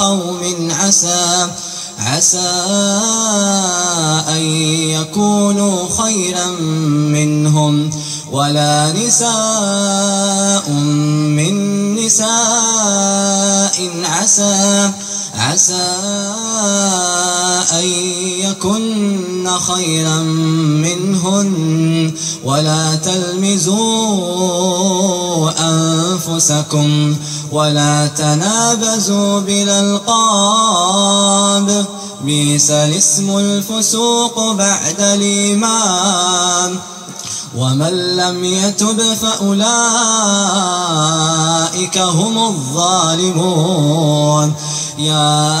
قوم عسى عسى أن يكونوا خيرا منهم. ولا نساء من نساء عسى عسى أن يكن خيرا منهن. ولا تلمزوا أنفسكم ولا تنابزوا بالألقاب. بيس الاسم الفسوق بعد الإيمان. ومن لم يتب فأولئك هم الظالمون. يا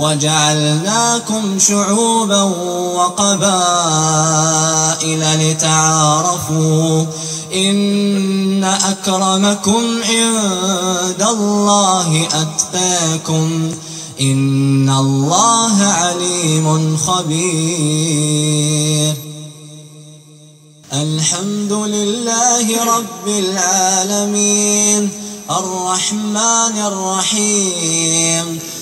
وجعلناكم شعوبا وقبائل لتعارفوا إن أكرمكم عند الله أتقاكم إن الله عليم خبير. الحمد لله رب العالمين. الرحمن الرحيم.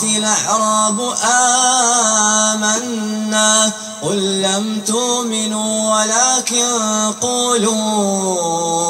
قالت الأعراب آمنا. قل لم تؤمنوا ولكن قولوا.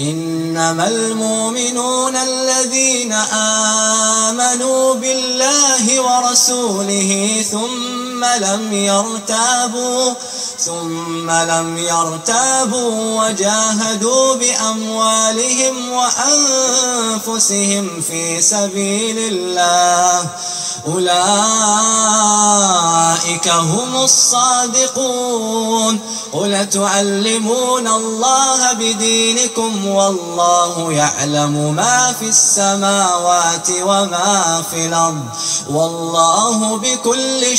إنما المؤمنون الذين آمنوا بالله ورسوله ثم لم يرتابوا ثم لم يرتابوا وجاهدوا بأموالهم وأنفسهم في سبيل الله. أولئك هم الصادقون. قل تعلمون الله بدينكم والله يعلم ما في السماوات وما في الأرض. والله بكل